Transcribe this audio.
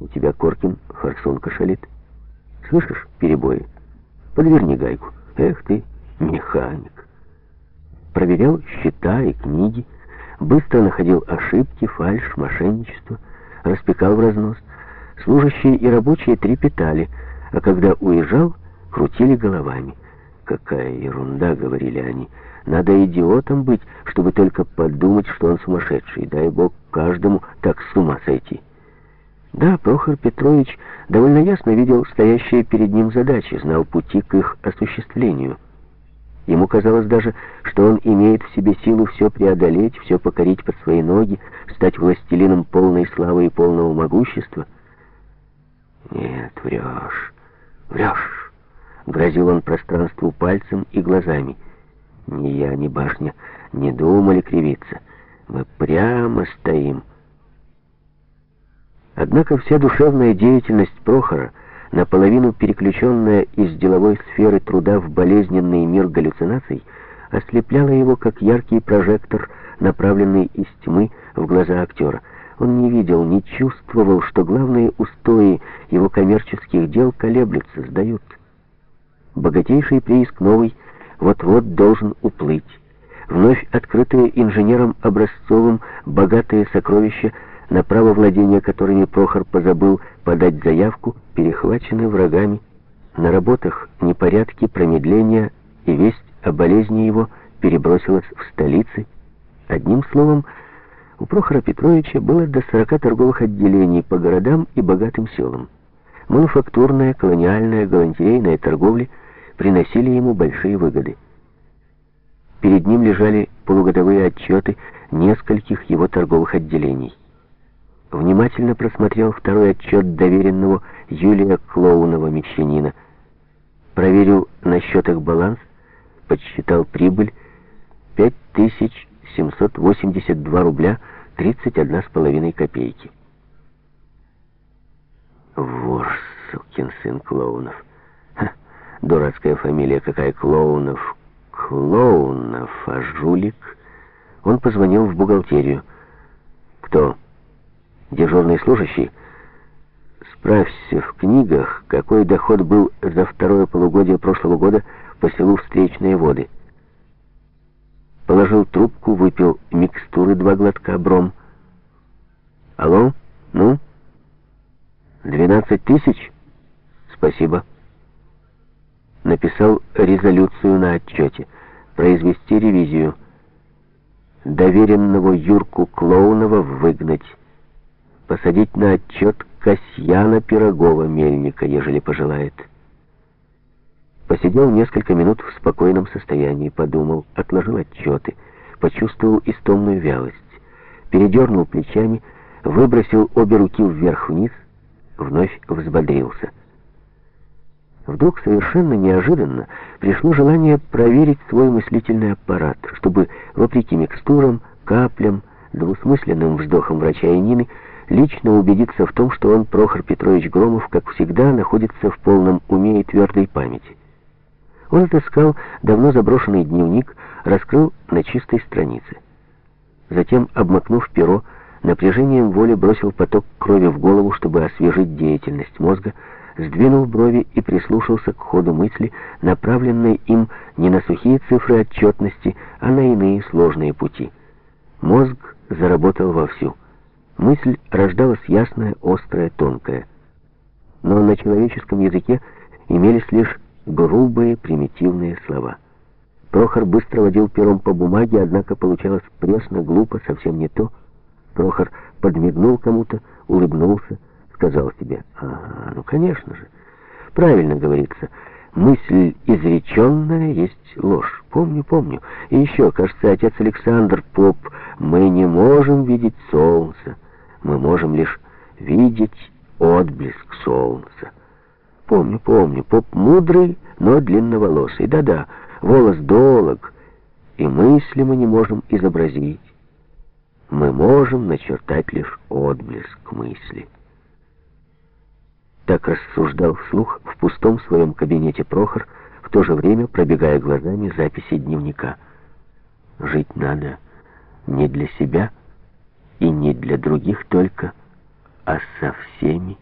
У тебя, Коркин, форсунка шалит. Слышишь перебои? Подверни гайку. Эх ты, механик. Проверял счета и книги, быстро находил ошибки, фальшь, мошенничество, распекал в разнос. Служащие и рабочие трепетали, а когда уезжал, крутили головами. «Какая ерунда!» — говорили они. «Надо идиотом быть, чтобы только подумать, что он сумасшедший. Дай Бог каждому так с ума сойти». Да, Прохор Петрович довольно ясно видел стоящие перед ним задачи, знал пути к их осуществлению. Ему казалось даже, что он имеет в себе силу все преодолеть, все покорить под свои ноги, стать властелином полной славы и полного могущества. «Нет, врешь, врешь!» — грозил он пространству пальцем и глазами. «Ни я, ни башня не думали кривиться. Мы прямо стоим». Однако вся душевная деятельность Прохора, наполовину переключенная из деловой сферы труда в болезненный мир галлюцинаций, ослепляла его, как яркий прожектор, направленный из тьмы в глаза актера. Он не видел, не чувствовал, что главные устои его коммерческих дел колеблются, сдают. Богатейший прииск новый вот-вот должен уплыть. Вновь открытые инженером Образцовым богатые сокровища на право владения которыми Прохор позабыл подать заявку, перехвачены врагами. На работах непорядки, промедления и весть о болезни его перебросилась в столицы. Одним словом, у Прохора Петровича было до 40 торговых отделений по городам и богатым селам. Мануфактурная, колониальная, галантерейная торговля приносили ему большие выгоды. Перед ним лежали полугодовые отчеты нескольких его торговых отделений внимательно просмотрел второй отчет доверенного Юлия Клоунова мещанина, проверил на счетах баланс, подсчитал прибыль 5782 рубля 31 с половиной копейки. Вор, сукин сын Клоунов. Ха, дурацкая фамилия какая Клоунов. Клоунов, а жулик. Он позвонил в бухгалтерию. Кто? Дежурный служащий, справься в книгах, какой доход был за второе полугодие прошлого года по селу Встречные воды. Положил трубку, выпил микстуры два глотка бром. Алло? Ну? Двенадцать тысяч? Спасибо. Написал резолюцию на отчете. Произвести ревизию. Доверенного Юрку Клоунова выгнать посадить на отчет Касьяна Пирогова, мельника, ежели пожелает. Посидел несколько минут в спокойном состоянии, подумал, отложил отчеты, почувствовал истомную вялость, передернул плечами, выбросил обе руки вверх-вниз, вновь взбодрился. Вдруг совершенно неожиданно пришло желание проверить свой мыслительный аппарат, чтобы, вопреки микстурам, каплям, двусмысленным вздохам врача и Нины, лично убедиться в том, что он, Прохор Петрович Громов, как всегда, находится в полном уме и твердой памяти. Он отыскал давно заброшенный дневник, раскрыл на чистой странице. Затем, обмакнув перо, напряжением воли бросил поток крови в голову, чтобы освежить деятельность мозга, сдвинул брови и прислушался к ходу мысли, направленной им не на сухие цифры отчетности, а на иные сложные пути. Мозг заработал вовсю. Мысль рождалась ясная, острая, тонкая. Но на человеческом языке имелись лишь грубые, примитивные слова. Прохор быстро водил пером по бумаге, однако получалось пресно, глупо, совсем не то. Прохор подмигнул кому-то, улыбнулся, сказал себе, «Ага, ну, конечно же, правильно говорится, мысль изреченная есть ложь. Помню, помню. И еще, кажется, отец Александр Поп, мы не можем видеть солнце мы можем лишь видеть отблеск солнца. Помню, помню, поп мудрый, но длинноволосый. Да-да, волос долог, и мысли мы не можем изобразить. Мы можем начертать лишь отблеск мысли. Так рассуждал вслух в пустом своем кабинете Прохор, в то же время пробегая глазами записи дневника. Жить надо не для себя, и не для других только, а со всеми.